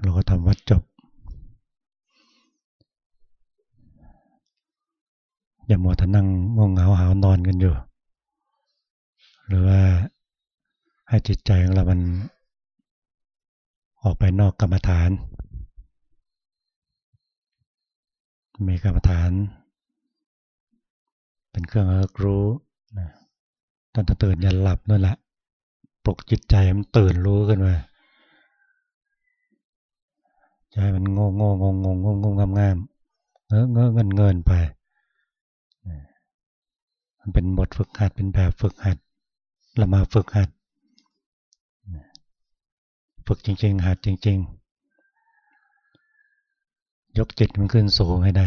เราก็ทำวัดจบ อย่ามัวแต่นั่งง่วงเหงาหาวนอนกันอยู่ หรือว่าให้จิตใจของเรามันออกไปนอกกรรมฐาน มีกรรมฐาน เป็นเครื่องเอิกรู้ตั้งแต่ตื่นยันหลับนั่นแหละปลุกจิตใจมันตื่นรู้ขึ้นมา จให้มันโง่โง่งงงงงงงามงาเงอะเงอะเงินเงินไป มันเป็นบทฝึกหัดเป็นแบบฝึกหัดเรามาฝึกหัด ฝึกจริง ๆ หัดจริง ๆ ยกจิตมันขึ้นสูงให้ได้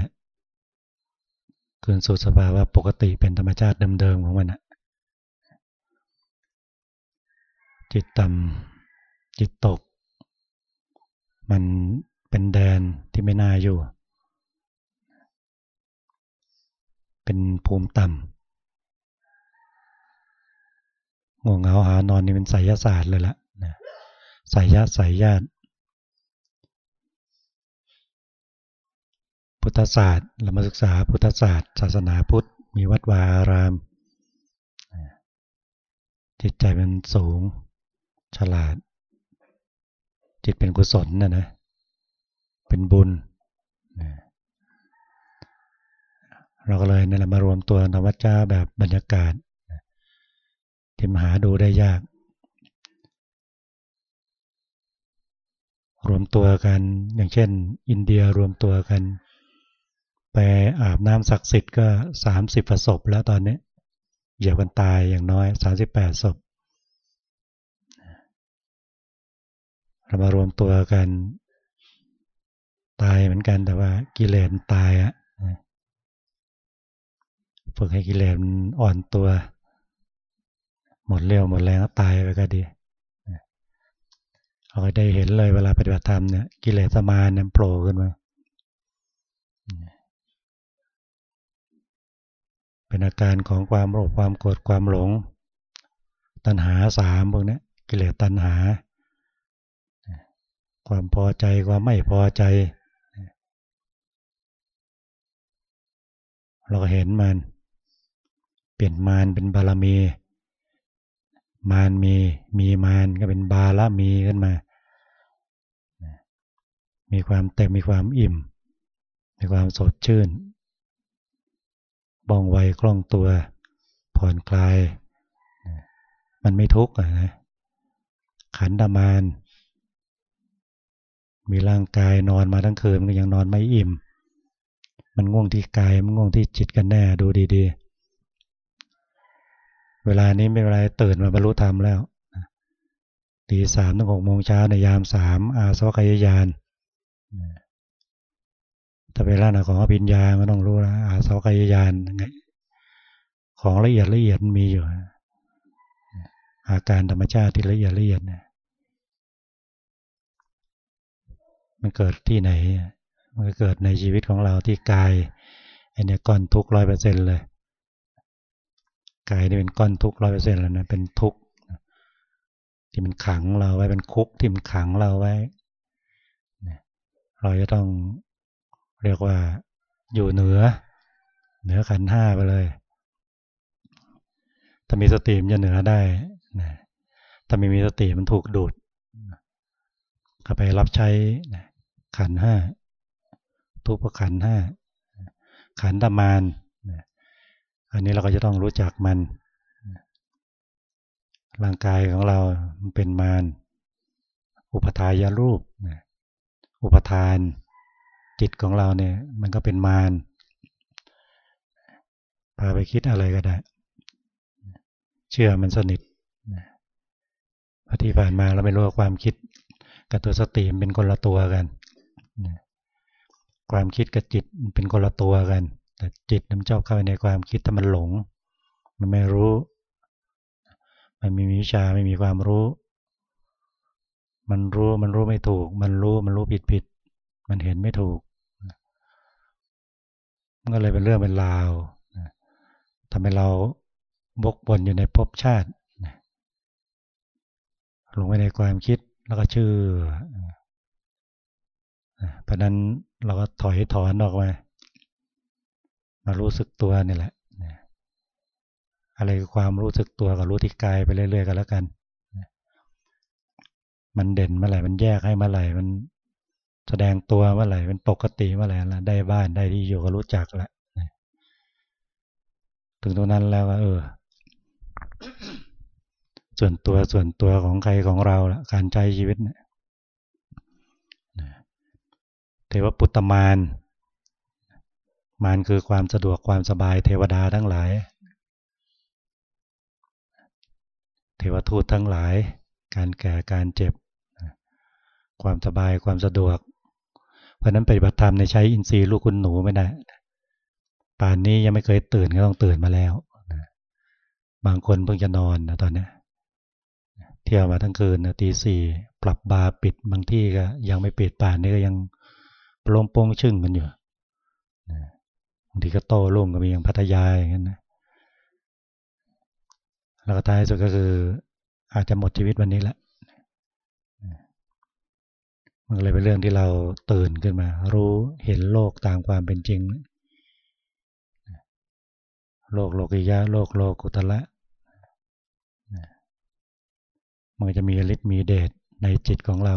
ขึ้นสู่สภาว่าปกติเป็นธรรมชาติเดิมๆของมันนะจิตต่ำจิตตก มัน เป็นแดนที่ไม่น่าอยู่ เป็นภูมิต่ำง่วงเหงาหานอนนี่เป็นไสยศาสตร์เลยละะไสยะไสยาตพุทธศาสตร์เรามาศึกษาพุทธศาสตร์ ศาสนาพุทธมีวัดวาอาราม จิตใจมันสูง ฉลาด จิตเป็นกุศลนะนะ เป็นบุญ เราก็เลยนี่แหละมารวมตัวนวัจจ้าแบบบรรยากาศที่มหาดูได้ยาก รวมตัวกันอย่างเช่น อินเดียรวมตัวกัน ไปอาบน้ำศักดิ์สิทธิ์ก็สามสิบประสบแล้วตอนนี้เหยียบกันตายอย่างน้อยสามสิบแปดศพเรามารวมตัวกัน ตายเหมือนกันแต่ว่ากิเลสตายอะฝึกให้กิเลสมันอ่อนตัว หมดเร็วหมดแรงก็ตายไปก็ดีเราก็ได้เห็นเลยเวลาปฏิบัติธรรมเนี่ยกิเลสมาเนี่ยโผล่ขึ้นมาเป็นอาการของความโลภความโกรธความหลง ตัณหาสามพวกนี้กิเลสตัณหา ความพอใจความไม่พอใจ เราก็เห็นมัน เปลี่ยนมารเป็นบารมี มารมี มีมารก็เป็นบารมีขึ้นมา มีความเต็มมีความอิ่ม มีความสดชื่นบ้องไวคล่องตัว ผ่อนคลาย มันไม่ทุกข์นะ ขันธมานมีร่างกายนอนมาทั้งคืนมันก็ยังนอนไม่อิ่ม มันง่วงที่กายมันง่วงที่จิตกันแน่ดูดีๆ เวลานี้ไม่เวลาตื่นมาบรรลุธรรมแล้วตีสามถึงหกโมงเช้าในยามสามอาสวัคยายานถ้าเป็นร่างของอภิญญาก็ต้องรู้แล้วอาสวัคยายานไงของละเอียดละเอียดมีอยู่ อาการธรรมชาติที่ละเอียดละเอียดมันเกิดที่ไหน มันก็เกิดในชีวิตของเราที่กายอเนี่ยก้อนทุกร้อยเปอร์เซ็นต์เลยกายนี่เป็นก้อนทุกร้อยเปอร์เซ็นต์แล้วนะเป็นทุกที่มันขังเราไว้เป็นคุกที่มันขังเราไว้เราจะต้องเรียกว่าอยู่เหนือ เหนือขันห้าไปเลย ถ้ามีสติมันจะเหนือได้ถ้าไม่มีสติมันถูกดูดก็ไปรับใช้ขันห้า ทุกขขันห้าขันธมานอันนี้เราก็จะต้องรู้จักมัน ร่างกายของเรามันเป็นมารอุปทายารูปอุปทานจิตของเราเนี่ยมันก็เป็นมารพาไปคิดอะไรก็ได้ เชื่อมันสนิทพอที่ผ่านมาเราไม่รู้ว่าความคิดกับตัวสติมันเป็นคนละตัวกัน ความคิดกับจิตเป็นคนละตัวกัน แต่จิตมันชอบเข้าไปในความคิดถ้ามันหลง มันไม่รู้ มันมีวิชาไม่มีความรู้ มันรู้มันรู้ไม่ถูก มันรู้มันรู้ผิดผิด มันเห็นไม่ถูก มันก็เลยเป็นเรื่องเป็นราวทำให้เราบกบนอยู่ในภพชาติลงไปในความคิดแล้วก็ชื่อ เพราะนั้นเราก็ถอยถอนออกมา มารู้สึกตัวนี่แหละอะไรคือความรู้สึกตัวกับรู้ที่กายไปเรื่อยๆกันแล้วกันมันเด่นเมื่อไหร่มันแยกให้เมื่อไหร่มันแสดงตัวเมื่อไหร่เป็นปกติเมื่อไหร่ละได้บ้านได้ที่อยู่ก็รู้จักละถึงตรงนั้นแล้วว่าเออ ส่วนตัวส่วนตัวของใครของเราละการใช้ชีวิตเนี่ย เทวปุตตมาน มานคือความสะดวกความสบายเทวดาทั้งหลาย เทวทูตทั้งหลาย การแก่การเจ็บ ความสบายความสะดวก เพราะนั้นปฏิบัติธรรมในใช้อินทรีย์ลูกคุณหนูไม่ได้ ป่านนี้ยังไม่เคยตื่นก็ต้องตื่นมาแล้ว บางคนเพิ่งจะนอนนะตอนนี้เที่ยวมาทั้งคืนนะตีสี่ปรับบาปิดบางที่ก็ยังไม่ปิดป่านนี้ก็ยัง ปลงโปงชึ่งกันอยู่บางทีก็โตรุ่งก็มีอย่างพัทยาอย่างนั้นนะแล้วก็ท้ายสุดก็คือ อาจจะหมดชีวิตวันนี้แหละมันเลยเป็นเรื่องที่เราตื่นขึ้นมา รู้เห็นโลกตามความเป็นจริง โลกโลกิยะ โลกโลกุตละมันจะมีฤทธิ์มีเดชในจิตของเรา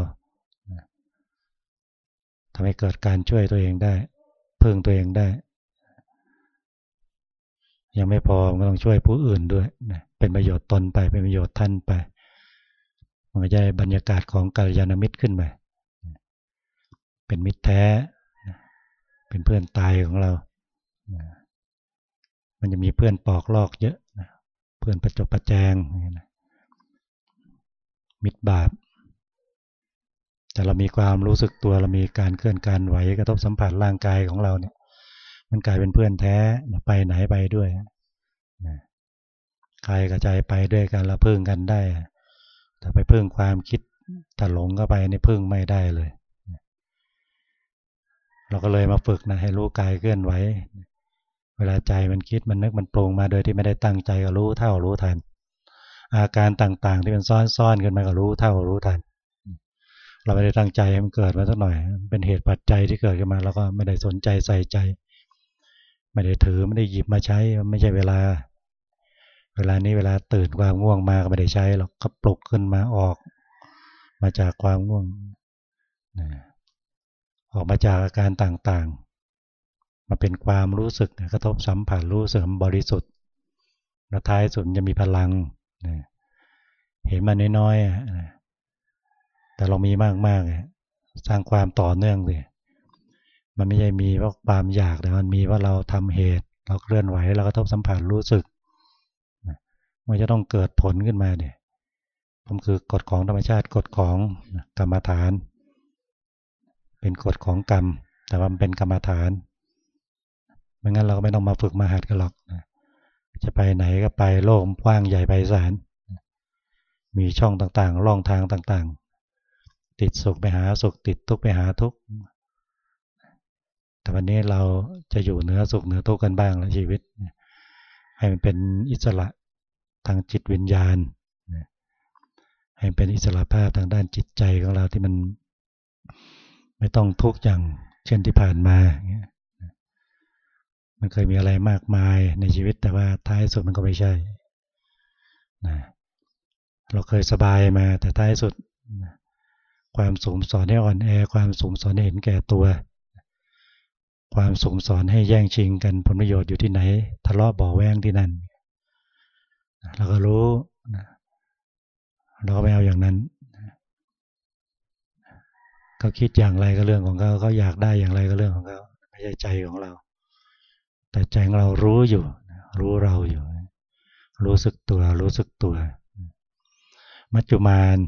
ทำให้เกิดการช่วยตัวเองได้พึ่งตัวเองได้ ยังไม่พอก็ต้องช่วยผู้อื่นด้วยนะเป็นประโยชน์ตนไปเป็นประโยชน์ท่านไปมันก็จะได้บรรยากาศของกัลยาณมิตรขึ้นมาเป็นมิตรแท้ เป็นเพื่อนตายของเรา มันจะมีเพื่อนปอกลอกเยอะเพื่อนประจบประแจงมิตรบาป แต่เรามีความรู้สึกตัวเรามีการเคลื่อนการไหวกระทบสัมผัสร่างกายของเราเนี่ย มันกลายเป็นเพื่อนแท้ไปไหนไปด้วยนะกายกระจายไปด้วยกันละพึ่งกันได้ แต่ไปพึ่งความคิดถ้าหลงเข้าไปในพึ่งไม่ได้เลย เราก็เลยมาฝึกนะให้รู้กายเคลื่อนไหวเวลาใจมันคิดมันนึกมันปรุงมาโดยที่ไม่ได้ตั้งใจก็รู้เท่ารู้ทัน อาการต่างๆที่มันซ่อนๆกันมาก็รู้เท่ารู้ทัน เราไม่ได้ตั้งใจให้มันเกิดมาสักหน่อย เป็นเหตุปัจจัยที่เกิดขึ้นมาเราก็ไม่ได้สนใจใส่ใจ ไม่ได้ถือไม่ได้หยิบมาใช้ไม่ใช่เวลา เวลานี้เวลาตื่นความง่วงมาก็ไม่ได้ใช้หรอกก็ปลุกขึ้นมาออก มาจากความง่วงออกมาจากอาการต่างๆ มาเป็นความรู้สึกกระทบสัมผัสรู้สึกบริสุทธิ์แล้วท้ายสุดจะมีพลังเห็นมาน้อยๆ แต่เรามีมากมากสร้างความต่อเนื่องเลยมันไม่ใช่มีเพราะความอยากแต่มันมีว่าเราทำเหตุ เราเคลื่อนไหวเราก็ทบสัมผัสรู้สึกมันจะต้องเกิดผลขึ้นมาเนี่ยมันคือกฎของธรรมชาติกฎของกรรมฐาน เป็นกฎของกรรม แต่ว่ามันเป็นกรรมฐานไม่งั้นเราก็ไม่ต้องมาฝึกมาหัดกันหรอกจะไปไหนก็ไปโลกกว้างใหญ่ไพศาลมีช่องต่างๆร่องทางต่างๆ ติดสุขไปหาสุขติดทุกข์ไปหาทุกข์แต่วันนี้เราจะอยู่เหนือสุขเหนือทุกข์กันบ้างแล้วชีวิต ให้มันเป็นอิสระทางจิตวิญญาณ ให้เป็นอิสระภาพทางด้านจิตใจของเราที่มันไม่ต้องทุกข์อย่างเช่นที่ผ่านมามันเคยมีอะไรมากมายในชีวิตแต่ว่าท้ายสุดมันก็ไม่ใช่นะเราเคยสบายมาแต่ท้ายสุดนะ ความสูงสอนให้อ่อนแอ ความสูงสอนให้เห็นแก่ตัว ความสูงสอนให้แย่งชิงกันผลประโยชน์อยู่ที่ไหน ทะเลาะบ่อแวงที่นั่นเราก็รู้เราก็ไม่เอาอย่างนั้นเขาคิดอย่างไรก็เรื่องของเขาเขาอยากได้อย่างไรก็เรื่องของเขาไม่ใช่ใจของเรา แต่ใจของเรารู้อยู่ รู้เราอยู่ รู้สึกตัว รู้สึกตัว มัจจุมาน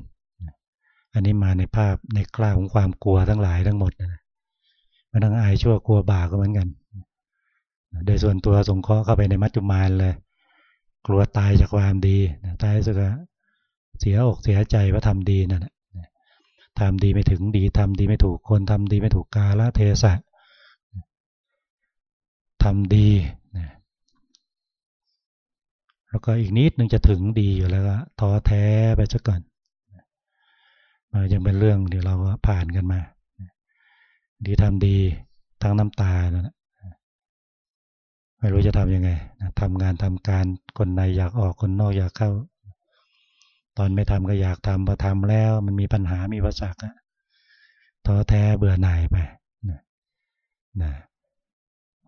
อันนี้มาในภาพในกล้าของความกลัวทั้งหลายทั้งหมดนะมันต้งอายชั่วกลัวบาปก็เหมือนกัน โดยส่วนตัวสงเคราะห์เข้าไปในมัจจุมานเลย กลัวตายจากความดีตายสุดเสียอกเสียใจว่าทำดีนั่นทำดีไม่ถึงดีทำดีไม่ถูกคนทำดีไม่ถูกกาลเทศะทำดีแล้วก็อีกนิดนึงจะถึงดีอยู่แล้วก็ท้อแท้ไปซะก่อน ยังเป็นเรื่องที่เราผ่านกันมา ดีทำดีทั้งน้ำตานะไม่รู้จะทำยังไงทำงานทำการคนในอยากออกคนนอกอยากเข้า ตอนไม่ทำก็อยากทำพอทำแล้วมันมีปัญหามีวัสักท้อแท้เบื่อหน่ายไปนะนะ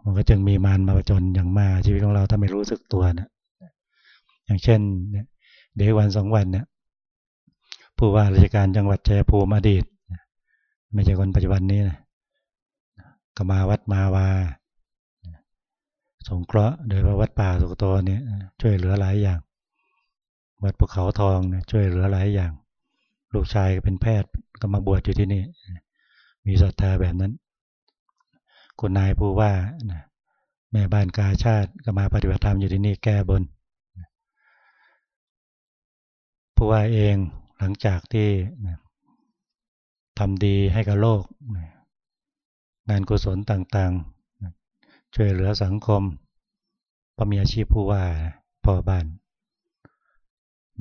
มันก็จึงมีมารมาประจนอย่างมากชีวิตของเราถ้าไม่รู้สึกตัวนะอย่างเช่นเดี๋ยววันสองวันเนี่ย ผู้ว่าราชการจังหวัดชัยภูมิอดีต ไม่ใช่คนปัจจุบันนี้นะก็มาวัดมาวาสงเคราะห์โดยพระวัดป่าสุกโตเนี่ยช่วยเหลือหลายอย่าง วัดภูเขาทองเนี่ยช่วยเหลือหลายอย่าง ลูกชายก็เป็นแพทย์ก็มาบวชอยู่ที่นี่ มีศรัทธาแบบนั้นคุณนายผู้ว่าแม่บ้านกาชาติก็มาปฏิบัติธรรมอยู่ที่นี่แก้บนผู้ว่าเอง หลังจากที่ทำดีให้กับโลก งานกุศลต่างๆ ช่วยเหลือสังคมพอมีอาชีพผู้ว่าพ่อบ้าน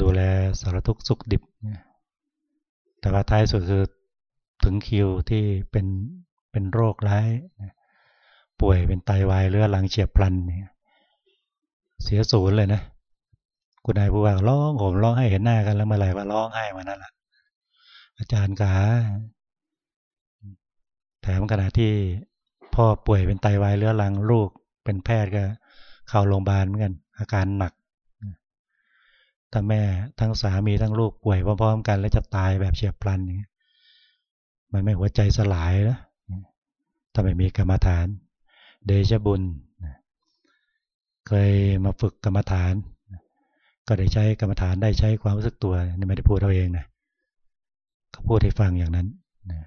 ดูแลสารทุกสุขดิบ แต่ว่าท้ายสุดคือถึงคิวที่เป็นเป็นโรคร้าย ป่วยเป็นไตาวายเรื้อรังเฉียบพลัน เสียศูนย์เลยนะ คุณนายผู้ว่าร้องผมร้องให้เห็นหน้ากันแล้วเมื่อไหร่ว่าร้องให้มานั่นแหละอาจารย์กาแถมขณะที่พ่อป่วยเป็นไตาวายเรื้อรังลูกเป็นแพทย์ก็ เข้าโรงพยาบาลเหมือนกัน อาการหนักถ้าแม่ทั้งสามีทั้งลูกป่วยพร้อมๆกันแล้วจะตายแบบเฉียบพลันอย่างนี้มันไม่หัวใจสลายแล้วถ้าไม่มีกรรมฐาน เดชบุญ เคยมาฝึกกรรมฐาน ก็ได้ใช้กรรมฐานได้ใช้ความรู้สึกตัวนี่ไม่ได้พูดเราเองนะเขาพูดให้ฟังอย่างนั้นนะ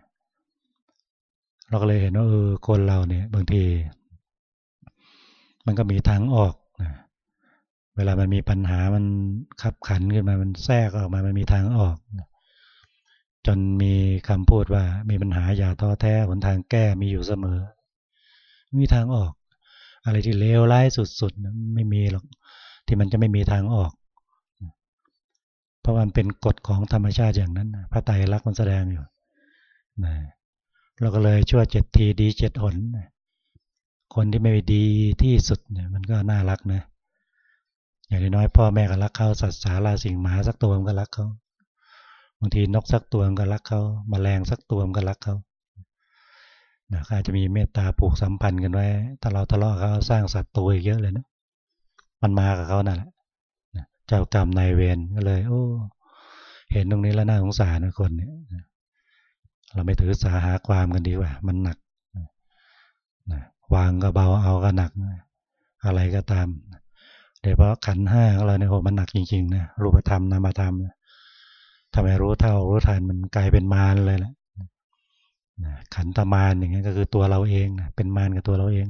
เราก็เลยเห็นว่าเออคนเราเนี่ย บางที มันก็มีทางออกนะเวลามันมีปัญหามันขับขันขึ้นมามันแทรกออกมามันมีทางออกนะจนมีคำพูดว่า มีปัญหาอย่าท้อแท้หนทางแก้มีอยู่เสมอ มีทางออก อะไรที่เลวร้ายสุดๆไม่มีหรอกที่มันจะไม่มีทางออก เพราะมันเป็นกฎของธรรมชาติอย่างนั้นพระไตรลักษณ์มันแสดงอยู่นะเราก็เลยชั่วเจ็ดทีดีเจ็ดหนคนที่ไม่ดีที่สุดเนี่ยมันก็น่ารักนะอย่างน้อยพ่อแม่ก็รักเขาสัตว์สาราสิ่งหมาสักตัวมันก็รักเขาบางทีนกสักตัวมันก็รักเขามแมลงสักตัวมันก็รักเขานะอาจจะมีเมตตาผูกสัมพันธ์กันไว้ถ้าเราทะเลาะเขาสร้างสัตว์ตัวเยอะเลยนะมันมากับเขานั่นแหละ เจ้ากรรมนายเวรก็เลย โอ้ เห็นตรงนี้แล้วน่าสงสารนะคนเนี่ยเราไม่ถือสาหาความกันดีกว่า มันหนักวางก็เบาเอาก็หนัก อะไรก็ตามโดยเฉพาะขันห้าของเราเนี่ยโอ้มันหนักจริงๆนะรูปธรรมนามธรรมทำไมรู้เท่ารู้ทันมันกลายเป็นมารเลยแหละขันตมารอย่างเงี้ยก็คือตัวเราเองนะเป็นมารกับตัวเราเอง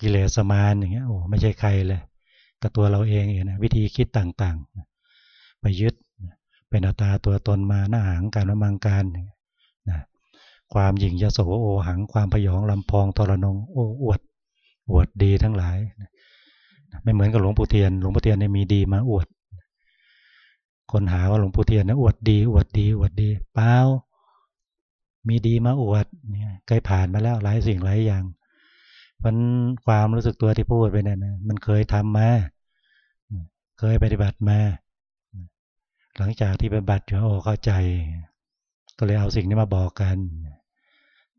กิเลสมารอย่างเงี้ยโอ้ไม่ใช่ใครเลย กับตัวเราเองเองนะวิธีคิดต่างๆ ไปยึดเป็นอัตตาตัวตนมาหน้าหังการมังการนะความหยิ่งยโสโอหังความพยองลำพองทรนงโอ้อวดอวดดีทั้งหลายไม่เหมือนกับหลวงปู่เทียนหลวงปู่เทียนเนี่ยมีดีมาอวด คนหาว่าหลวงปู่เทียนนะอวดดี อวดดีอวดดีเปล่ามีดีมาอวดเนี่ยเคยผ่านมาแล้วหลายสิ่งหลายอย่าง มันความรู้สึกตัวที่พูดไปเนี่ยมันเคยทำมา เคยปฏิบัติมา หลังจากที่ปฏิบัติอยู่โอ้เข้าใจ ก็เลยเอาสิ่งนี้มาบอกกัน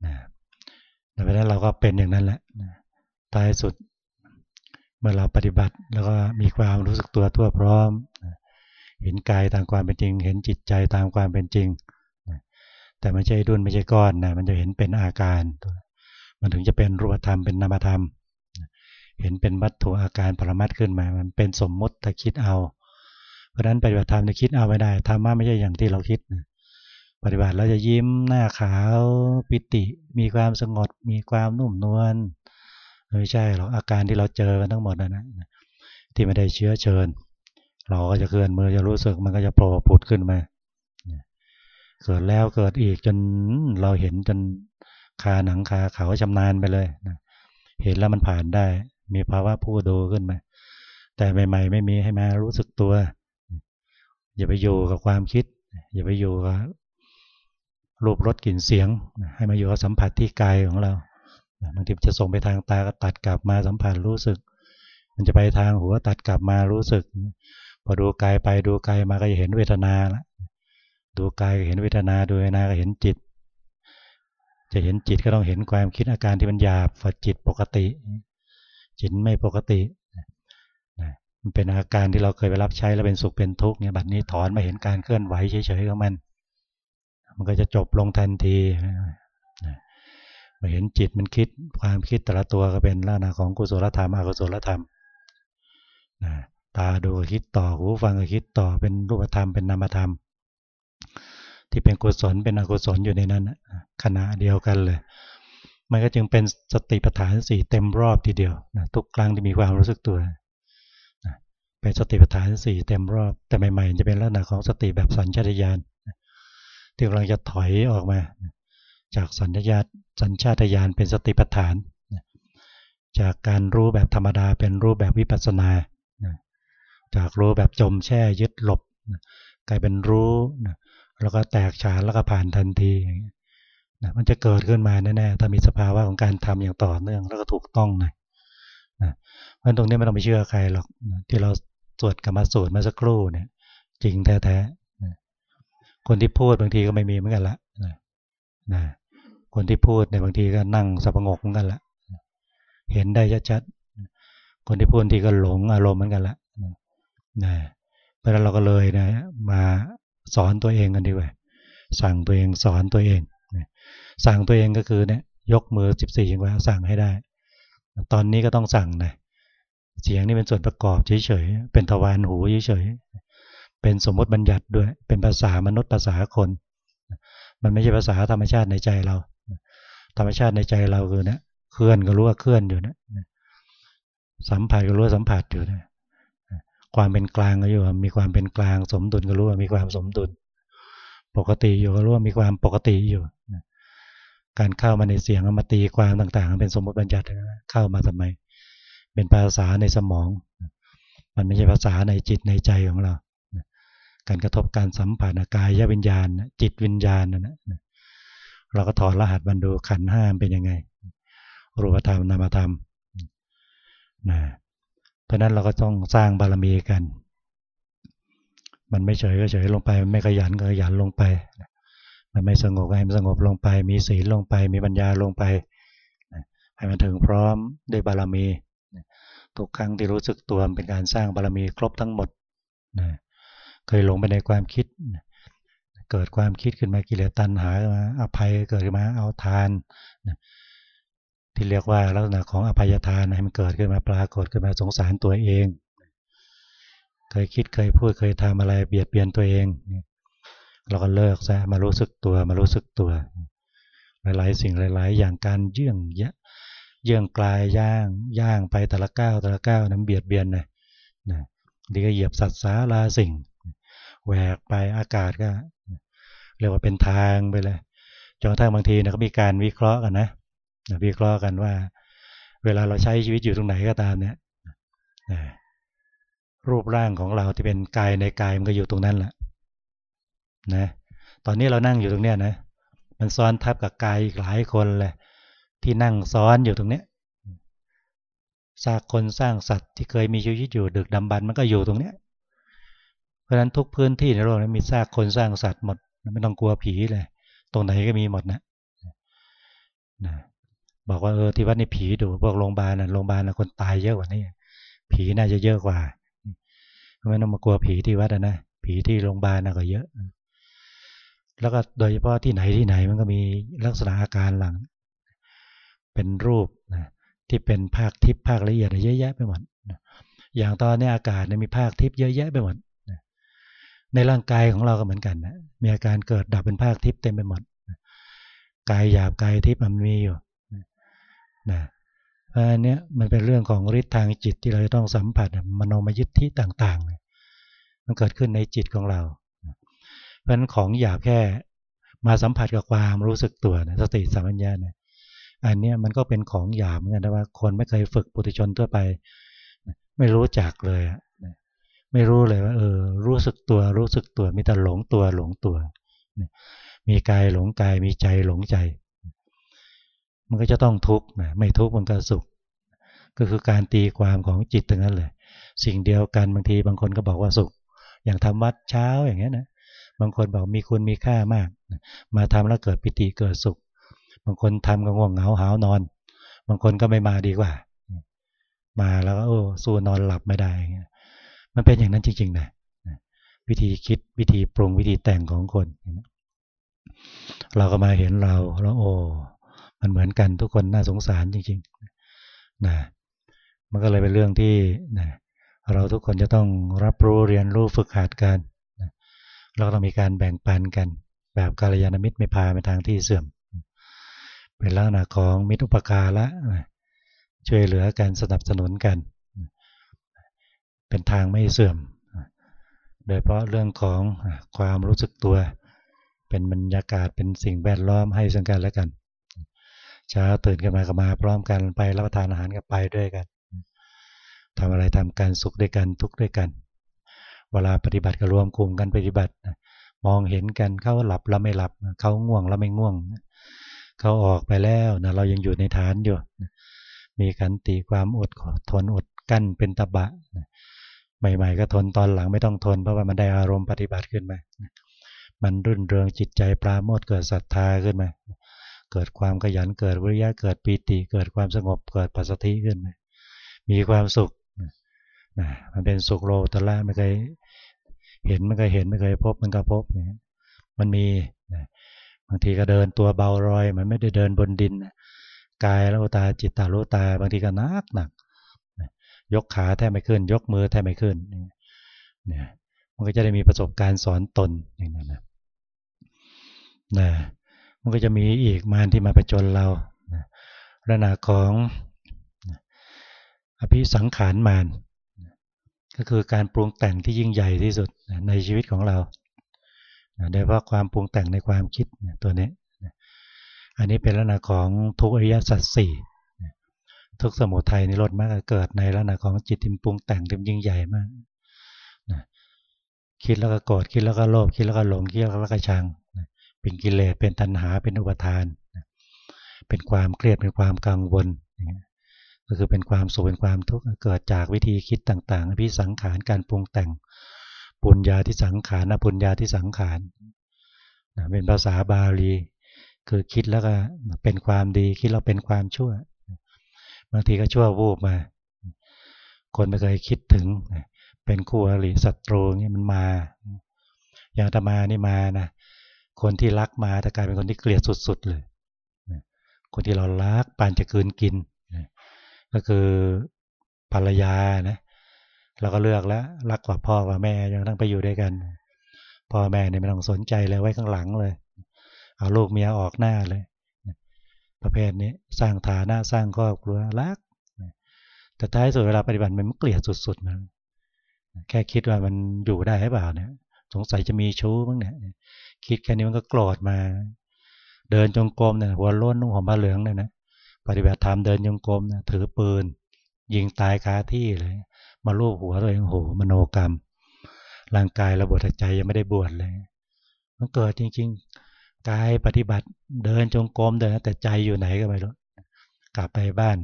นะแต่เพราะนั้นเราก็เป็นอย่างนั้นแหละท้ายสุด เมื่อเราปฏิบัติแล้วก็มีความรู้สึกตัวทั่วพร้อม เห็นกายตามความเป็นจริง เห็นจิตใจตามความเป็นจริง แต่ไม่ใช่ดุนไม่ใช่ก้อนนะมันจะเห็นเป็นอาการ มันถึงจะเป็นรูปธรรมเป็นนามธรรม เห็นเป็นวัตถุอาการปรมัตขึ้นมา มันเป็นสมมติแต่คิดเอา เพราะฉะนั้นปฏิบัติธรรมจะคิดเอาไม่ได้ธรรมะไม่ใช่อย่างที่เราคิดปฏิบัติแล้วจะยิ้มหน้าขาวปิติ มีความสงบมีความนุ่มนวลไม่ใช่หรอกอาการที่เราเจอกันทั้งหมดนะนะที่ไม่ได้เชื้อเชิญ เราก็จะเคลื่อนมือจะรู้สึกมันก็จะโผล่ผุดขึ้นมาเกิดแล้วเกิดอีกจนเราเห็นจน คาหนังคาเขาชำนาญไปเลยนะเห็นแล้วมันผ่านได้ มีภาวะผู้ดูขึ้นมา แต่ใหม่ ๆ ไม่มีให้มารู้สึกตัว อย่าไปอยู่กับความคิด อย่าไปอยู่กับรูปรสกลิ่นเสียง ให้มาอยู่กับสัมผัสที่กายของเราบางทีจะส่งไปทางตาก็ตัดกลับมาสัมผัสรู้สึก มันจะไปทางหัวตัดกลับมารู้สึก พอดูกายไปดูกายมาก็จะเห็นเวทนาละดูกายก็เห็นเวทนาดูเวทนาก็เห็นจิต จะเห็นจิตก็ต้องเห็นความคิดอาการที่มันหยาบฝัจิตปกติ จิตไม่ปกติมันเป็นอาการที่เราเคยไปรับใช้แล้วเป็นสุขเป็นทุกข์เนี่ยบัดนี้ถอนมาเห็นการเคลื่อนไหวเฉยๆของมัน มันก็จะจบลงทันทีมาเห็นจิตมันคิดความคิดแต่ละตัวก็เป็นลักษณะของกุศลธรรมอกุศลธรรมตาดูคิดต่อหูฟังก็คิดต่อเป็นรูปธรรมเป็นนามธรรม ที่เป็นกุศลเป็นอกุศลอยู่ในนั้นขณะเดียวกันเลย มันก็จึงเป็นสติปัฏฐานสี่เต็มรอบทีเดียวนะทุกครั้งที่มีความรู้สึกตัวเป็นสติปัฏฐานสี่เต็มรอบ แต่ใหม่ๆจะเป็นลักษณะของสติแบบสัญชาตญาณที่กำลังจะถอยออกมา จากสัญญาสัญชาตญาณเป็นสติปัฏฐาน จากการรู้แบบธรรมดาเป็นรู้แบบวิปัสสนา จากรู้แบบจมแช่ยึดหลบกลายเป็นรู้ แล้วก็แตกฉานแล้วก็ผ่านทันทีนะมันจะเกิดขึ้นมาแน่ๆถ้ามีสภาวะของการทำอย่างต่อเนื่อง แล้วก็ถูกต้องนะเพราะตรงนี้ไม่ต้องไปเชื่อใครหรอกที่เราสวดกรรมสูตรมาสักครู่เนี่ย จริงแท้ๆคนที่พูดบางทีก็ไม่มีเหมือนกันละนะคนที่พูดในบางทีก็นั่งสับงกเหมือนกันละเห็นได้ชัดๆคนที่พูดทีก็หลงอารมณ์เหมือนกันละนะเพราะนั้นเราก็เลยนะมา สอนตัวเองกันดีกว่าสั่งตัวเองสอนตัวเองสั่งตัวเองก็คือเนี่ยยกมือสิบสี่ยังว่าสั่งให้ได้ ตอนนี้ก็ต้องสั่งนะเสียงนี่เป็นส่วนประกอบเฉยๆเป็นทวารหูเฉยๆเป็นสมมติบัญญัติด้วย เป็นภาษามนุษย์ภาษาคน มันไม่ใช่ภาษาธรรมชาติในใจเรา ธรรมชาติในใจเราคือเนะเคลื่อนก็รู้ว่าเคลื่อนอยู่นะสัมผัสก็รู้ว่าสัมผัสอยู่นะ ความเป็นกลางก็อยู่มีความเป็นกลางสมดุลก็รู้ว่ามีความสมดุล ปกติอยู่ก็รู้ว่ามีความปกติอยู่การเข้ามาในเสียงมาตีความต่างๆ เป็นสมมติบัญญัติเข้ามาทำไม เป็นภาษาในสมอง มันไม่ใช่ภาษาในจิตในใจของเราการกระทบการสัมผัสกายวิญญาณ จิตวิญญาณนะนะเราก็ถอดรหัสมันดูขันห้ามเป็นยังไง รูปธรรมนามธรรมนะ เพราะนั้นเราก็ต้องสร้างบารมีกัน มันไม่เฉยก็เฉยลงไป ไม่ขยันก็ขยันลงไป มันไม่สงบก็ให้มันสงบลงไป มีศีลลงไป มีปัญญาลงไป ให้มันถึงพร้อมด้วยบารมีทุกครั้งที่รู้สึกตัวเป็นการสร้างบารมีครบทั้งหมดนะเคยหลงไปในความคิด เกิดความคิดขึ้นมากิเลสตัณหามาอภัยเกิดขึ้นมาเอาทาน ที่เรียกว่าลักษณะของอภัยทานให้มันเกิดขึ้นมาปรากฏขึ้นมาสงสารตัวเอง เคยคิดเคยพูดเคยทำอะไรเบียดเบียนตัวเอง เราก็เลิกซะมารู้สึกตัวมารู้สึกตัว หลายๆ สิ่งหลาย ๆ อย่างการเยื่องยะเยื่องกลายย่างย่างไปแต่ละก้าวแต่ละก้าวนั้นเบียดเบียนนะนะดีก็เหยียบสัตว์สาลาสิ่งแหวกไปอากาศก็เรียกว่าเป็นทางไปเลยจนกระทั่งบางทีนะก็มีการวิเคราะห์กันนะ วิเคราะห์กันว่า เวลาเราใช้ชีวิตอยู่ตรงไหนก็ตามเนี่ยรูปร่างของเราที่เป็นกายในกายมันก็อยู่ตรงนั้นแหละนะตอนนี้เรานั่งอยู่ตรงเนี้ยนะ มันซ้อนทับกับกายอีกหลายคนเลยที่นั่งซ้อนอยู่ตรงเนี้ยสร้างคนสร้างสัตว์ที่เคยมีชีวิตอยู่ดึกดำบรรมันก็อยู่ตรงเนี้ย เพราะฉะนั้นทุกพื้นที่ในโลกนี้มีสร้างคนสร้างสัตว์หมดไม่ต้องกลัวผีเลย ตรงไหนก็มีหมดนะนะ บอกว่าเออที่วัดนี่ผีดูพวกโรงพยาบาลน่ะโรงพยาบาลน่ะคนตายเยอะกว่านี้ผีน่าจะเยอะกว่าไม่ต้องมากลัวผีที่วัดนะผีที่โรงพยาบาลน่ะก็เยอะ แล้วก็โดยเฉพาะที่ไหนที่ไหนมันก็มีลักษณะอาการหลัง เป็นรูปนะที่เป็นภาคทิพย์ภาคละเอียดเยอะแยะไปหมดอย่างตอนนี้อากาศเนี่ยมีภาคทิพย์เยอะแยะไปหมดในร่างกายของเราก็เหมือนกันนะมีอาการเกิดดับเป็นภาคทิพย์เต็มไปหมดกายหยาบกายทิพย์มันมีอยู่ นะอันนี้มันเป็นเรื่องของฤทธิ์ทางจิตที่เราจะต้องสัมผัสมโนมยิทธิต่างๆ มันเกิดขึ้นในจิตของเรา เพราะฉะนั้นของหยาบแค่มาสัมผัสกับความรู้สึกตัวนะสติสัมปชัญญะนะอันนี้มันก็เป็นของหยาบเหมือนกันนะว่าคนไม่เคยฝึกปุถุชนทั่วไป ไม่รู้จักเลยไม่รู้เลยว่าเออรู้สึกตัวรู้สึกตัวมีแต่หลงตัวหลงตัว มีกายหลงกายมีใจหลงใจ มันก็จะต้องทุกข์นะไม่ทุกข์มันก็สุข ก็คือการตีความของจิตตรงนั้นเลย สิ่งเดียวกันบางทีบางคนก็บอกว่าสุข อย่างทำวัดเช้าอย่างเงี้ยนะบางคนบอกมีคุณมีค่ามาก มาทำแล้วเกิดปิติเกิดสุข บางคนทำก็ง่วงเหงาหาวนอน บางคนก็ไม่มาดีกว่า มาแล้วโอ้สู้นอนหลับไม่ได้ มันเป็นอย่างนั้นจริงๆนะวิธีคิดวิธีปรุงวิธีแต่งของคน เราก็มาเห็นเราแล้วโอ้ มันเหมือนกันทุกคนน่าสงสารจริงๆนะมันก็เลยเป็นเรื่องที่นะเราทุกคนจะต้องรับรู้เรียนรู้ฝึกหัดกันนะเราต้องมีการแบ่งปันกัน แบบกาลยานมิตรไม่พาไปทางที่เสื่อม เป็นลักษณะของมิตรอุปการะช่วยเหลือกันสนับสนุนกัน เป็นทางไม่เสื่อม โดยเพราะเรื่องของความรู้สึกตัว เป็นบรรยากาศเป็นสิ่งแวดล้อมให้ซึ่งกันและกัน เช้าตื่นขึ้นมาก็มาพร้อมกันไปรับประทานอาหารกันไปด้วยกันทำอะไรทำการสุขด้วยกันทุกด้วยกัน เวลาปฏิบัติก็รวมกลุ่มกันปฏิบัติ มองเห็นกันเขาหลับแล้วไม่หลับเขาง่วงแล้วไม่ง่วงเขาออกไปแล้วนะเรายังอยู่ในฐานอยู่มีขันติความอดทนอดกั้นเป็นตบะใหม่ๆ ก็ทนตอนหลังไม่ต้องทน เพราะว่ามันได้อารมณ์ปฏิบัติขึ้นมา มันรื่นเริงจิตใจปราโมทเกิดศรัทธาขึ้นมา เกิดความขยันเกิดวิริยะเกิดปีติ เกิดความสงบเกิดปัสสติขึ้นมามีความสุขนะมันเป็นสุขโลตละไม่เคยเห็นไม่เคยเห็นไม่เคยพบมันก็พบเนี่ยมันมีนะบางทีก็เดินตัวเบารอย มันไม่ได้เดินบนดินกายแล้วตาจิตตารู้ตา บางทีก็นักหนักยกขาแทบไม่ขึ้น ยกมือแทบไม่ขึ้นเนี่ยมันก็จะได้มีประสบการณ์สอนตนอย่างนั้นนะนะ มันก็จะมีอีกมารที่มาประจนเราระนาของอภิสังขารมารก็คือการปรุงแต่งที่ยิ่งใหญ่ที่สุดในชีวิตของเราโดยเฉพาะความปรุงแต่งในความคิดตัวนี้ อันนี้เป็นลักษณะของทุกอริยสัจสี่ทุกสมุทัยนิโรธมากเกิดในลักษณะของจิตทิมปรุงแต่งทิมยิ่งใหญ่มากคิดแล้วก็โกรธคิดแล้วก็โลภคิดแล้วก็หลงคิดแล้วก็ชังนะ เป็นกิเลสเป็นตัณหาเป็นอุปทาน เป็นความเครียดเป็นความกังวลก็คือเป็นความสุขเป็นความทุกข์เกิดจากวิธีคิดต่างๆพิสังขารการปรุงแต่งปุญญาที่สังขารนะปุญญาที่สังขารเป็นภาษาบาลี คือคิดแล้วก็เป็นความดีคิดแล้วเป็นความชั่ว บางทีก็ชั่ววูบมา คนไม่เคยคิดถึงเป็นคู่อริศัตรูนี่มันมาอย่างตมานี่มานะ คนที่รักมาแต่กลายเป็นคนที่เกลียดสุด ๆ เลยคนที่เรารักปานจะคืนกินก็คือภรรยานะเราก็เลือกแล้วรักกว่าพ่อกว่าแม่ยังต้องไปอยู่ด้วยกัน พ่อแม่เนี่ยไม่ต้องสนใจเลยไว้ข้างหลังเลย เอาลูกเมียออกหน้าเลย ประเภทนี้สร้างฐานะสร้างครอบครัวรักแต่ท้ายสุดเวลาปฏิบัติมันเกลียดสุดๆมันแค่คิดว่ามันอยู่ได้หรือเปล่าเนี่ย สงสัยจะมีชู้มั้งเนี่ย คิดแค่นี้มันก็โกรธมา เดินจงกรมเนี่ยหัวล้นนุ่งห่มผ้าเหลืองเนี่ยนะปฏิบัติธรรมเดินจงกรมเนี่ยถือปืน ยิงตายคาที่เลย มาลูบหัวตัวเองโหมโนกรรม ร่างกายระบบใจยังไม่ได้บวชเลย มันเกิดจริงกายปฏิบัติเดินจงกรมเดินแต่ใจอยู่ไหนก็ไม่รู้กลับไปบ้าน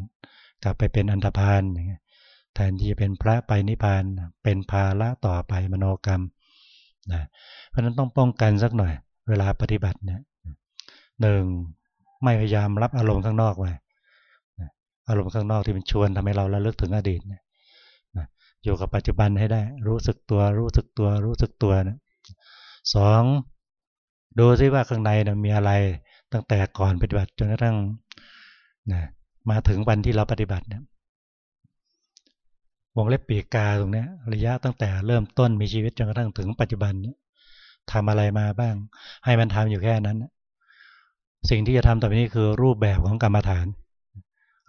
กลับไปเป็นอันธพาลอย่างเงี้ยแทนที่จะเป็นพระไปนิพพานเป็นภาละต่อไปมโนกรรมนะ เพราะนั้นต้องป้องกันสักหน่อย เวลาปฏิบัติเนี่ยหนึ่งไม่พยายามรับอารมณ์ข้างนอกไว้อารมณ์ข้างนอกที่มันชวนทำให้เราระลึกถึงอดีตนะอยู่กับปัจจุบันให้ได้ รู้สึกตัวรู้สึกตัวรู้สึกตัวนะสองดูซิว่าข้างในนะมีอะไรตั้งแต่ก่อนปฏิบัติจนกระทั่งนะมาถึงวันที่เราปฏิบัติเนี่ยวงเล็บปีกาตรงนี้ระยะตั้งแต่เริ่มต้นมีชีวิตจนกระทั่งถึงปัจจุบันนี้ ทำอะไรมาบ้าง ให้มันทำอยู่แค่นั้น สิ่งที่จะทำต่อไปนี้คือรูปแบบของกรรมฐาน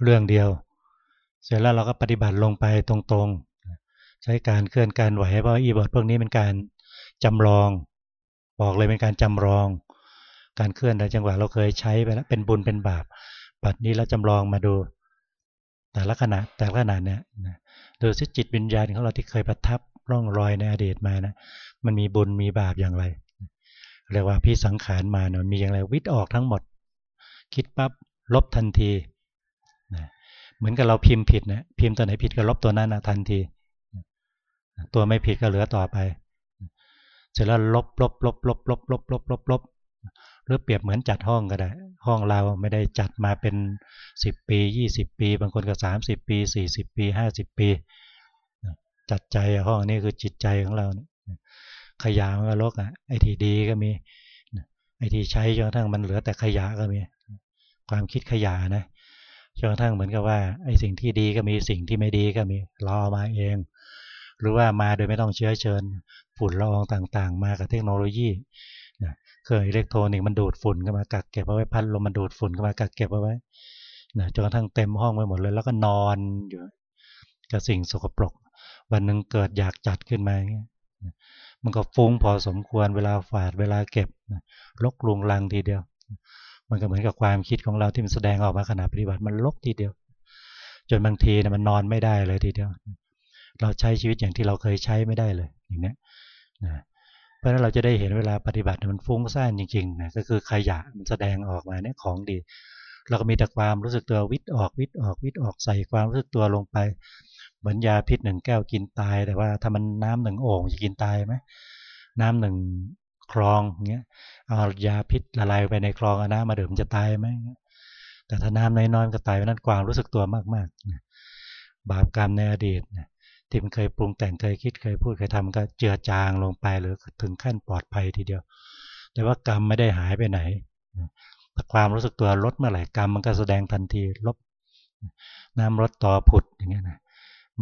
เรื่องเดียว เสร็จแล้วเราก็ปฏิบัติลงไปตรงๆ ใช้การเคลื่อนการไหวเพราะอีบอดพวกนี้เป็นการจำลอง บอกเลยเป็นการจำลอง การเคลื่อนในจังหวะเราเคยใช้ไปแล้วเป็นบุญเป็นบาปปัจนี้เราจำลองมาดู แต่ละขณะแต่ละขณะเนี่ยดูสิจิตวิญญาณของเราที่เคยประทับร่องรอยในอดีตมานะ มันมีบุญมีบาปอย่างไรเรียกว่าพี่สังขารมาเนี่ยมีอย่างไรวิทย์ออกทั้งหมด คิดปั๊บลบทันทีนะเหมือนกับเราพิมพ์ผิดนะพิมพ์ตัวไหนผิดก็ลบตัวนั้นนะทันที ตัวไม่ผิดก็เหลือต่อไป เสร็จแล้วลบลบลบลบลบลบลบลบลบหรือเปรียบเหมือนจัดห้องก็ได้ ห้องเราไม่ได้จัดมาเป็นสิบปียี่สิบปี บางคนก็สามสิบปีสี่สิบปีห้าสิบปี จัดใจห้องนี้คือจิตใจของเรา ขยะมันก็ลกอะไอ้ที่ดีก็มีไอ้ที่ใช้จนกระทั่งมันเหลือแต่ขยะก็มี ความคิดขยะนะจนกระทั่งเหมือนกับว่าไอ้สิ่งที่ดีก็มีสิ่งที่ไม่ดีก็มีรอมาเอง หรือว่ามาโดยไม่ต้องเชื้อเชิญ ฝุ่นละอองต่างๆ มากับเทคโนโลยีเครื่องอิเล็กโทรนิกส์มันดูดฝุ่นเข้ามากักเก็บเอาไว้พัดลมมันดูดฝุ่นเข้ามากักเก็บเอาไว้นะจนกระทั่งเต็มห้องไปหมดเลย แล้วก็นอนอยู่กับสิ่งสกปรก วันหนึ่งเกิดอยากจัดขึ้นมาเงี้ย มันก็ฟุ้งพอสมควรเวลาฝาดเวลาเก็บลกลุงลังทีเดียว มันก็เหมือนกับความคิดของเราที่มันแสดงออกมาขณะปฏิบัติมันลกทีเดียว จนบางทีนี่ยมันนอนไม่ได้เลยทีเดียว เราใช้ชีวิตอย่างที่เราเคยใช้ไม่ได้เลยอย่างนี้นะเพราะฉะนั้นเราจะได้เห็นเวลาปฏิบัติมันฟุ้งซ่านจริงๆนะก็คือขยะมันแสดงออกมาเนี่ยของดี เราก็มีแต่ความรู้สึกตัววิตออกวิตออกวิตออกใส่ความรู้สึกตัวลงไป เหมือนยาพิษหนึ่งแก้วกินตาย แต่ว่าถ้ามันน้ำหนึ่งโอ่งจะกินตายไหมน้ำหนึ่งคลองเงี้ยเอายาพิษละลายไปในคลองเอาน้ำมาดื่มจะตายไหมแต่ถ้าน้ำน้อยๆก็ตายนั้นความรู้สึกตัวมากๆบาปกรรมในอดีตที่มันเคยปรุงแต่งเคยคิดเคยพูดเคยทำก็เจือจางลงไปหรือถึงขั้นปลอดภัยทีเดียว แต่ว่ากรรมไม่ได้หายไปไหนถ้าความรู้สึกตัวลดเมื่อไหร่กรรมมันก็แสดงทันทีลบ น้ำลดต่อผุดอย่างเงี้ยนะ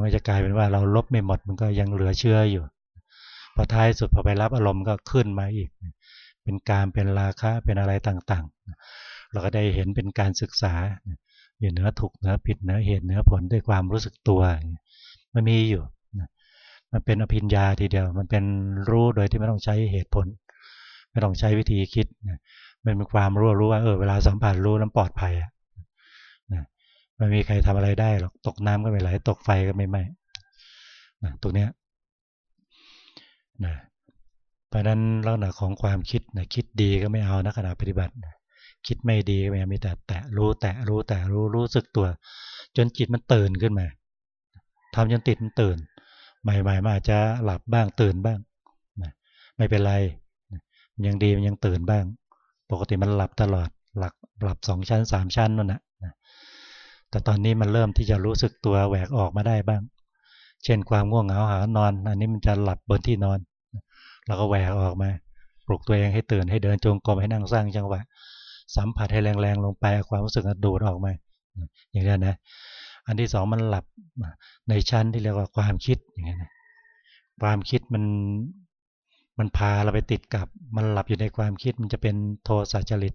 มันจะกลายเป็นว่าเราลบไม่หมดมันก็ยังเหลือเชื่ออยู่พอท้ายสุดพอไปรับอารมณ์ก็ขึ้นมาอีก เป็นการเป็นราคะเป็นอะไรต่างๆ เราก็ได้เห็นเป็นการศึกษาอยู่เหนือถูกเหนือผิดเหนือเหตุเหนือผลด้วยความรู้สึกตัวมันมีอยู่มันเป็นอภิญญาทีเดียว มันเป็นรู้โดยที่ไม่ต้องใช้เหตุผล ไม่ต้องใช้วิธีคิดมันเป็นความรู้รู้ว่าเออเวลาสัมผัสรู้น้ำปลอดภัย ไม่มีใครทำอะไรได้หรอกตกน้ำก็ไม่ไหลตกไฟก็ไม่ไหม้นะตรงเนี้ยนะเพราะนั้นลักษณะของความคิดนะคิดดีก็ไม่เอานะขณะปฏิบัตินะคิดไม่ดีก็ไม่มีแต่แตะรู้แตะรู้แตะรู้รู้สึกตัว จนจิตมันตื่นขึ้นมาทำจนติดมันตื่น ใหม่ๆมาอาจจะหลับบ้างตื่นบ้างนะไม่เป็นไรยังดีมันยังตื่นบ้าง ปกติมันหลับตลอดหลับหลับสองชั้นสามชั้นนั่นแหละ แต่ตอนนี้มันเริ่มที่จะรู้สึกตัวแหวกออกมาได้บ้าง เช่นความง่วงเหงาหานอน อันนี้มันจะหลับบนที่นอน เราก็แหวกออกมา ปลุกตัวเองให้ตื่นให้เดินจงกรมให้นั่งสร้างจังหวะ สัมผัสให้แรงๆลงไปความรู้สึกดูดออกมา อย่างนี้นะ อันที่สองมันหลับในชั้นที่เรียกว่าความคิดอย่างนี้นะความคิดมันมันพาเราไปติดกับ มันหลับอยู่ในความคิดมันจะเป็นโทสะจริต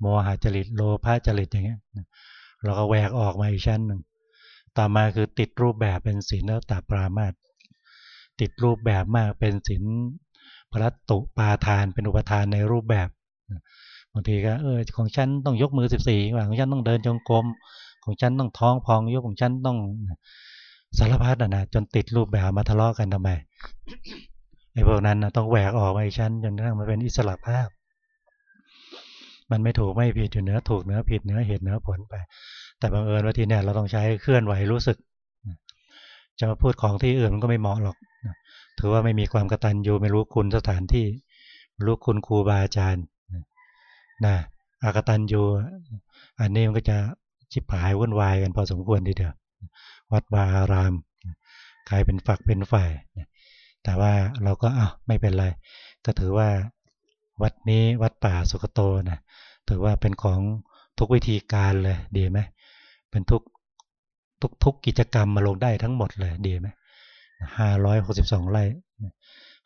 โมหะจริต โลภะจริตอย่างเงี้ย เราก็แหวกออกมาอีกชั้นหนึ่งต่อมาคือติดรูปแบบเป็นศีลแล้วตาปรามาตติดรูปแบบมากเป็นศีลพระตุปาทานเป็นอุปทานในรูปแบบบางทีก็เออของฉันต้องยกมือสิบสี่ของฉันต้องเดินจงกรมของฉันต้องท้องพองยกของฉันต้องสารพัดนะจนติดรูปแบบมาทะเลาะกันทำไมไอ้พวกนั้นนะต้องแหวกออกไปชั้นจนกระทั่งมันเป็นอิสระภาพ มันไม่ถูกไม่ผิดอยู่เนื้อถูกเนื้อผิดเนื้อเหตุเนื้อผลไป แต่บังเอิญว่าที่เนี่ยเราต้องใช้เคลื่อนไหวรู้สึก จะมาพูดของที่อื่นมันก็ไม่เหมาะหรอก ถือว่าไม่มีความกระตันยูไม่รู้คุณสถานที่รู้คุณครูบาอาจารย์นะอากตันยูอันนี้มันก็จะชิบหายวุ่นวายกันพอสมควรทีเดียววัดวาอารามใครเป็นฝักเป็นฝ่ายแต่ว่าเราก็อ้าวไม่เป็นไรก็ถือว่าวัดนี้วัดป่าสุกโตนะ ถือว่าเป็นของทุกวิธีการเลยดีไหมเป็นทุกทุกทุกกิจกรรมมาลงได้ทั้งหมดเลยดีไหมห้าร้อยหกสิบสองไร่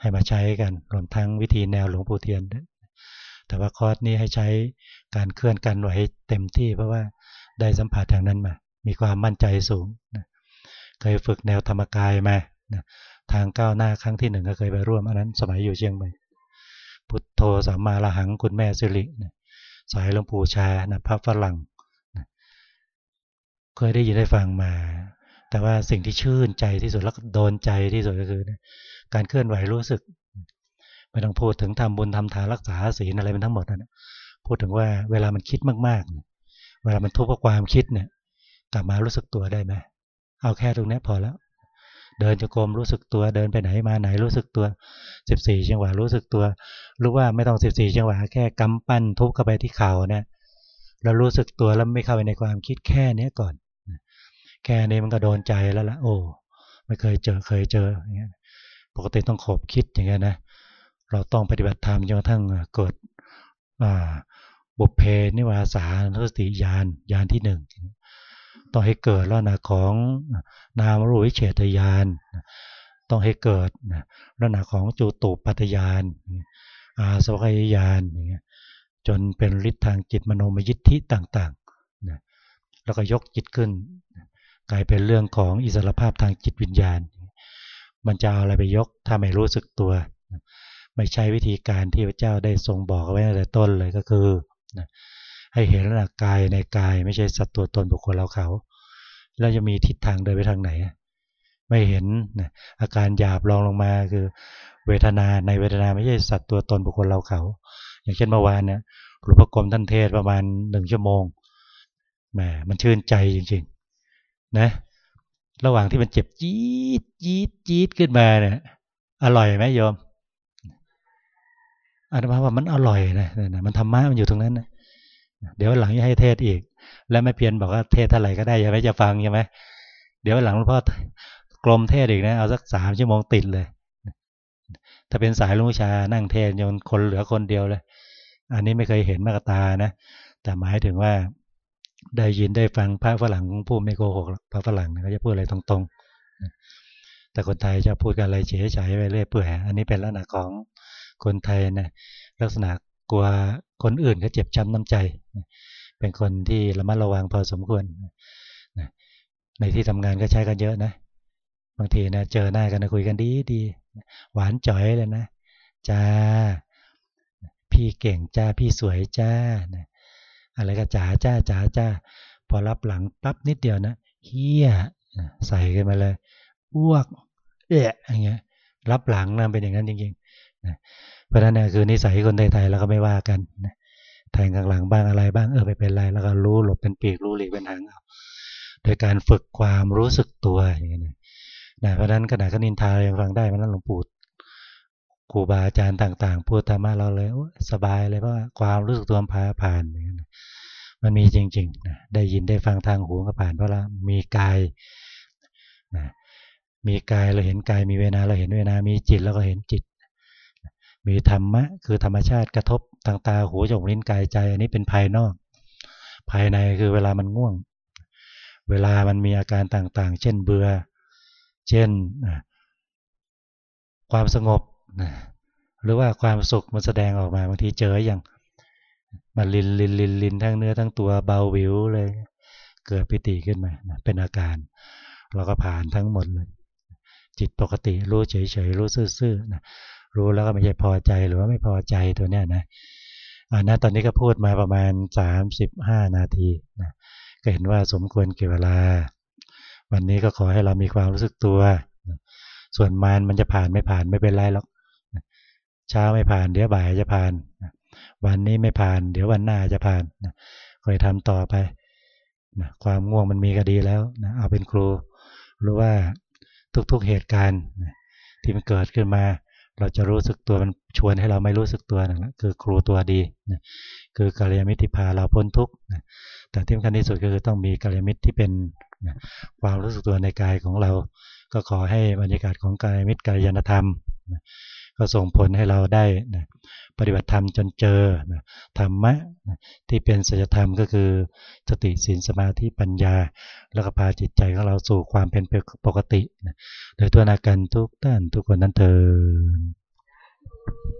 ให้มาใช้กันรวมทั้งวิธีแนวหลวงปู่เทียนแต่ว่าคอร์สนี้ให้ใช้การเคลื่อนกันไหวเต็มที่เพราะว่าได้สัมผัสทางนั้นมา มีความมั่นใจสูงเคยฝึกแนวธรรมกายมาทางก้าวหน้าครั้งที่หนึ่งก็เคยไปร่วมอันนั้นสมัยอยู่เชียงใหม่ พุทโธสัมมาละหังคุณแม่สิริ สายหลวงปู่ชานะพระฝรั่งเคยได้ยินได้ฟังมา แต่ว่าสิ่งที่ชื่นใจที่สุดแล้วก็โดนใจที่สุดก็คือ การเคลื่อนไหวรู้สึกไม่ต้องพูดถึงทำบุญทำทานรักษาศีลอะไรเป็นทั้งหมดนะพูดถึงว่าเวลามันคิดมากๆ เวลามันทุกข์กับความคิดเนี่ย กลับมารู้สึกตัวได้ไหมเอาแค่ตรงนี้พอแล้ว เดินจะกรมรู้สึกตัวเดินไปไหนมาไหนรู้สึกตัวสิบสี่จังหวะรู้สึกตัว รู้ว่าไม่ต้องสิบสี่จังหวะแค่กำปั้นทุบเข้าไปที่เข่าเนี่ยเรารู้สึกตัวแล้วไม่เข้าไปในความคิดแค่นี้ก่อน แค่นี้มันก็โดนใจแล้วละโอ้ไม่เคยเจอเคยเจออย่างเงี้ยปกติต้องขบคิดอย่างเงี้ยนะเราต้องปฏิบัติธรรมจนกระทั่งเกิดบุพเพนิวาสานุสติญาณญาณที่หนึ่ง ต้องให้เกิดแล้วนะของนามรูวิเฉตญาณต้องให้เกิดลักษณะของจูตุปัตยานอาสวัคยานอย่างเงี้ยจนเป็นฤทธิ์ทางจิตมโนมยิทธิต่างๆแล้วก็ยกจิตขึ้น กลายเป็นเรื่องของอิสรภาพทางจิตวิญญาณ มันจะเอาอะไรไปยกถ้าไม่รู้สึกตัว ไม่ใช่วิธีการที่พระเจ้าได้ทรงบอกไว้ตั้งแต่ต้นเลยก็คือนะ ให้เห็นลักษณะกายในกายไม่ใช่สัตว์ตัวตนบุคคลเราเขาแล้วจะมีทิศทางเดินไปทางไหน ไม่เห็นนะอาการหยาบรองลงมาคือ เวทนาในเวทนาไม่ใช่สัตว์ตัวตนบุคคลเราเขา อย่างเช่นเมื่อวานเนี่ยหลวงพ่อกรมท่านเทศประมาณหนึ่งชั่วโมงแหมมันชื่นใจจริง ๆ นะ ระหว่างที่มันเจ็บจี๊ดจี๊ดจี๊ดขึ้นมาเนี่ยอร่อยไหมโยมอาตมาว่ามันอร่อยนะมันธรรมะมันอยู่ตรงนั้นนะ เดี๋ยวหลังจะให้เทศอีก แล้วไม่เพียนบอกว่าเทศเท่าไหร่ก็ได้อย่าไม่จะฟังใช่ไหมเดี๋ยวหลังหลวงพ่อกลมเทศอีกนะเอาสักสามชั่วโมงติดเลย ถ้าเป็นสายลุงชานั่งเทศจนคนเหลือคนเดียวเลย อันนี้ไม่เคยเห็นมากตานะ แต่หมายถึงว่าได้ยินได้ฟังพระฝรั่งพูดไม่โกหกพระฝรั่งเขาจะพูดอะไรตรงๆ แต่คนไทยจะพูดกันอะไรเฉยๆไปเรื่อยเปื่อยอันนี้เป็นลักษณะของคนไทยนะลักษณะ กลัวคนอื่นเขาเจ็บช้ำน้ำใจ เป็นคนที่ระมัดระวังพอสมควรในที่ทำงานก็ใช้กันเยอะนะบางทีนะเจอหน้ากันนะคุยกันดีดีหวานจ่อยเลยนะจ้าพี่เก่งจ้าพี่สวยจ้าอะไรก็จ๋าจ้าจ๋าจ้าพอรับหลังปั๊บนิดเดียวนะเฮียใส่กันมาเลยอ้วกเอะอย่างเงี้ยรับหลังนะเป็นอย่างนั้นจริงๆ เพราะนั้นเนี่ยคือนิสัยคนไทยๆเราก็ไม่ว่ากันแทงกลางหลังบ้างอะไรบ้างเออไปเป็นไรแล้วก็รู้หลบเป็นปีกรู้หลีกเป็นทางเอาโดยการฝึกความรู้สึกตัวอย่างเงี้ยนะเพราะนั้นขณะขนินทายังฟังได้มันนั้นหลวงปู่ครูบาอาจารย์ต่าง ๆ พูดธรรมะเราเลยสบายเลยเพราะความรู้สึกตัวพาผ่านอย่างเงี้ยมันมีจริงๆนะได้ยินได้ฟังทางหูก็ผ่านเพราะละมีกายนะมีกายเราเห็นกายมีเวนาเราเห็นเวนามีจิตเราก็เห็นจิต มีธรรมะคือธรรมชาติกระทบทางตาหูจมูกลิ้นกายใจ อันนี้เป็นภายนอก ภายในคือเวลามันง่วง เวลามันมีอาการต่างๆ เช่นเบื่อ เช่นความสงบ หรือว่าความสุขมันแสดงออกมาบางทีเจออย่างมันลินลินลินลินทั้งเนื้อทั้งตัวเบาวิวเลย เกิดปิติขึ้นมาเป็นอาการ เราก็ผ่านทั้งหมดเลย จิตปกติรู้เฉยๆรู้ซื่อๆนะ รู้แล้วก็ไม่ใช่พอใจหรือว่าไม่พอใจตัวเนี้ยนะอ่านะตอนนี้ก็พูดมาประมาณ 35 นาทีนะก็เห็นว่าสมควรเก็บเวลา วันนี้ก็ขอให้เรามีความรู้สึกตัว ส่วนมารมันจะผ่านไม่ผ่านไม่เป็นไรหรอกเช้าไม่ผ่านเดี๋ยวบ่ายจะผ่าน วันนี้ไม่ผ่าน เดี๋ยววันหน้าจะผ่านคอยทำต่อไปนะความง่วงมันมีก็ดีแล้วนะเอาเป็นครูรู้ว่าทุกๆเหตุการณ์ที่มันเกิดขึ้นมา เราจะรู้สึกตัวมันชวนให้เราไม่รู้สึกตัวนั่นแหละคือครูตัวดีนะคือกัลยาณมิตรพาเราพ้นทุกข์นะแต่ที่สำคัญที่สุดก็คือต้องมีกัลยาณมิตรที่เป็นนะความรู้สึกตัวในกายของเรา ก็ขอให้บรรยากาศของกายมิตรกัลยาณธรรมนะ ก็ส่งผลให้เราได้นะปฏิบัติธรรมจนเจอนะธรรมะนะที่เป็นสัจธรรมก็คือสติสินสมาธิปัญญา แล้วก็พาจิตใจของเราสู่ความเป็นปกตินะโดยตัวนาการทุกท่านทุกคนนั้นเถิด